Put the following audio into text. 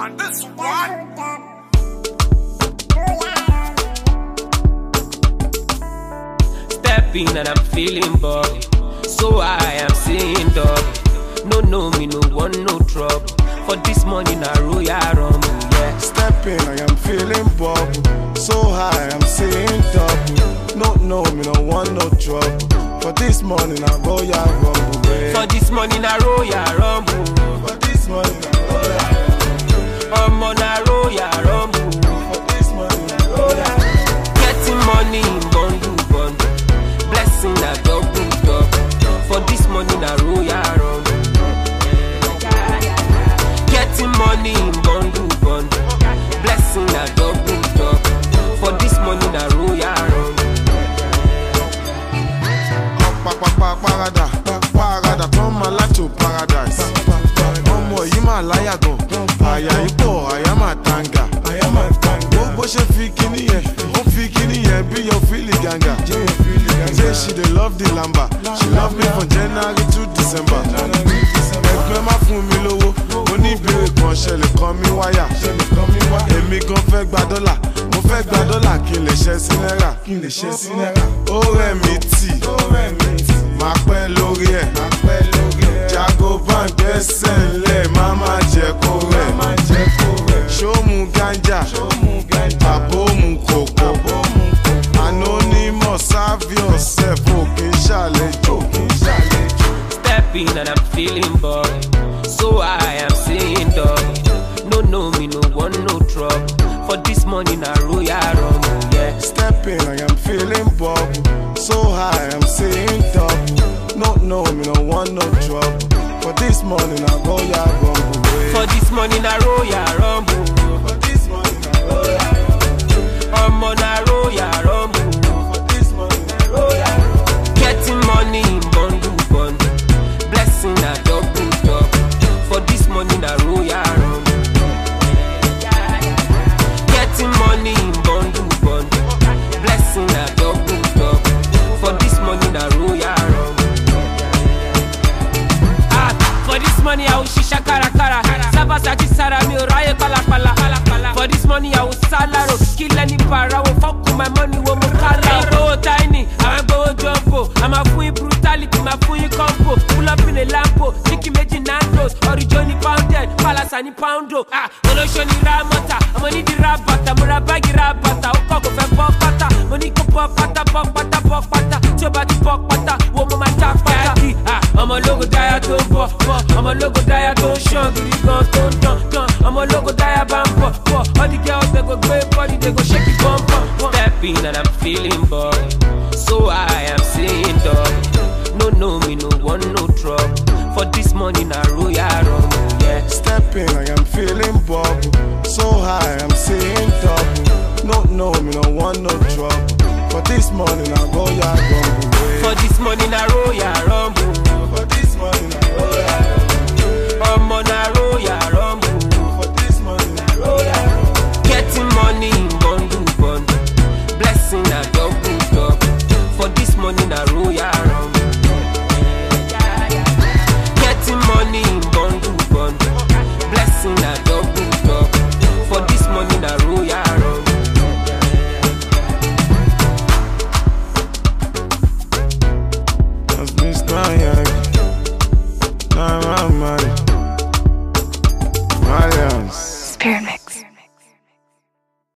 on this one. Stepping and I'm feeling buggy. So I am seeing dog. No, no, me no want no trouble. For this money, na royal rumble, yeah. Stepping, I am feeling bubble. So high, I'm seeing double. No, no, me no want no trouble. For this morning, I go ya rumble, babe. For this money, na royal rumble. Money in bundle, bundle. Blessing na double, double. For this money, na royal rumble. Getting money in bundle, bundle. Blessing na double, double. For this money, na royal. Ọ̀pàpàpà parada, parada turn my life to paradise. Ọmọ yìí máa láyà gan, àyà ipò àyà máa tanga. Bó ṣe fi fi yẹn bí yẹn fílì gàngà. Say she dey love the lamba, she love me from January to December. Ẹgbẹ́ má fún mi lówó, oníbèrè kan ṣẹlẹ̀ kan mi wáyà. Èmi gan fẹ́ gba dọ́là, mo fẹ́ gba dọ́là kí n lè ṣẹ́ sí náírà. Ó rẹ̀ mí tì, máa pẹ́ lórí ẹ̀. Jago bank gbẹ́sẹ̀ ńlẹ̀, má má jẹ́ kó rẹ̀. Ṣó mu ganja, Stepping and I'm feeling buggy. So I am seeing dog. No, no, me no want no trouble. For this money, na royal rumble, yeah. Stepping, I am feeling bubble. So high, I'm seeing double. No, no, me no want no trouble. For this morning, I go ya rumble. babe. For this money, na royal rumble. For money I will salaro. Kill any para wo fuck with my money wo mo kala. I'm go tiny, I'm go jumbo. I'm a fún brutality, I'm a fún combo. Pull up in a lambo, chicken méjì nandos. Orijoni pounded, palasa ni poundo. Ah, olóṣó ni ra mọ́ta, ọmọ ní di ra bàtà. Mo ra báàgì ra bàtà, ó kọ́ kò fẹ́ bọ́ pátá. Mo ní kó bọ́ pátá, bọ́ pátá, bọ́ pátá. Tí o bá ti bọ́ pátá, wo mo máa já pátá. Ah, ọmọ ológo dáyà tó ń bọ̀ bọ̀ ọmọ ológo dáyà tó ń ṣàn gidi gan tó ń dán dán ọmọ ológo dáyà bá ń bọ̀ bọ̀ the girls dey go gbé body dey go shake it stepping and i'm feeling boy so i am seeing dog no no me no want no trouble for this money na royal rumble yeah. Stepping, I am feeling bubble. So high, I'm seeing double. No, no, me no want no trouble. For this I